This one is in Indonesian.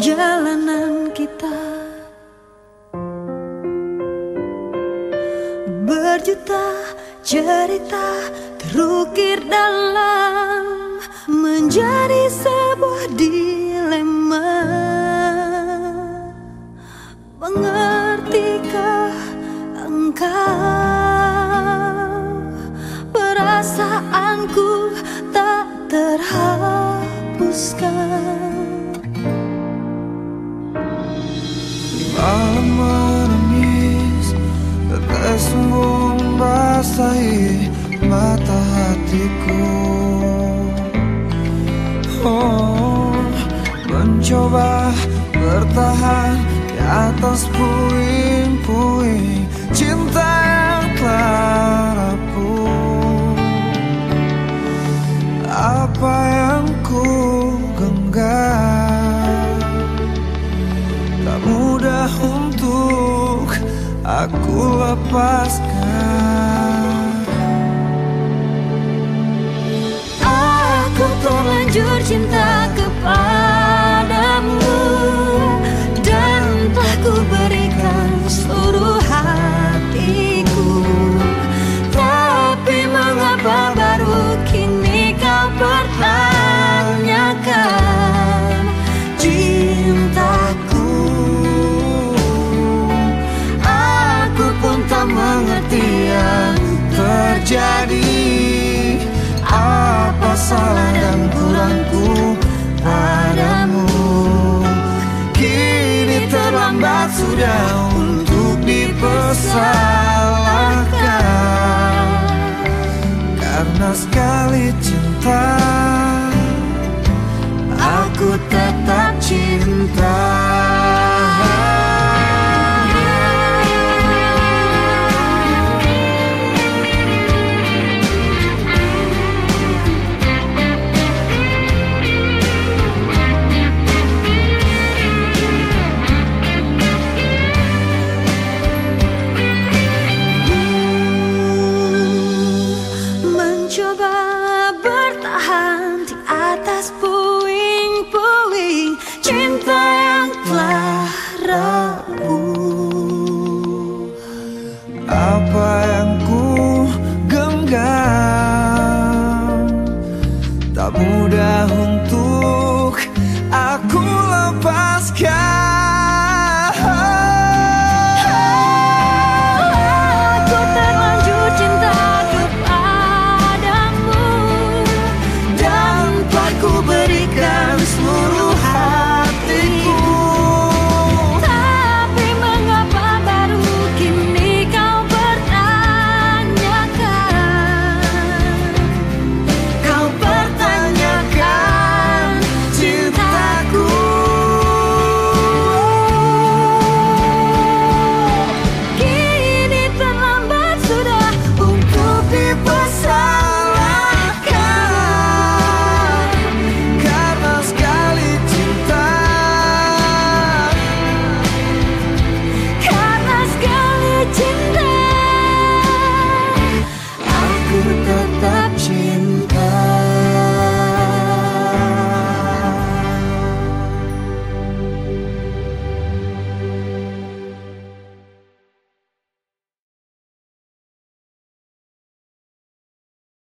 perjalanan kita. Berjuta cerita terukir dalam Menjadi sebuah dilema. Mengertikah engkau? hatiku. Oh, mencoba bertahan di atas puing-puing cinta yang telah rapuh. Apa yang ku genggam? Tak mudah untuk aku lepaskan. Jadi.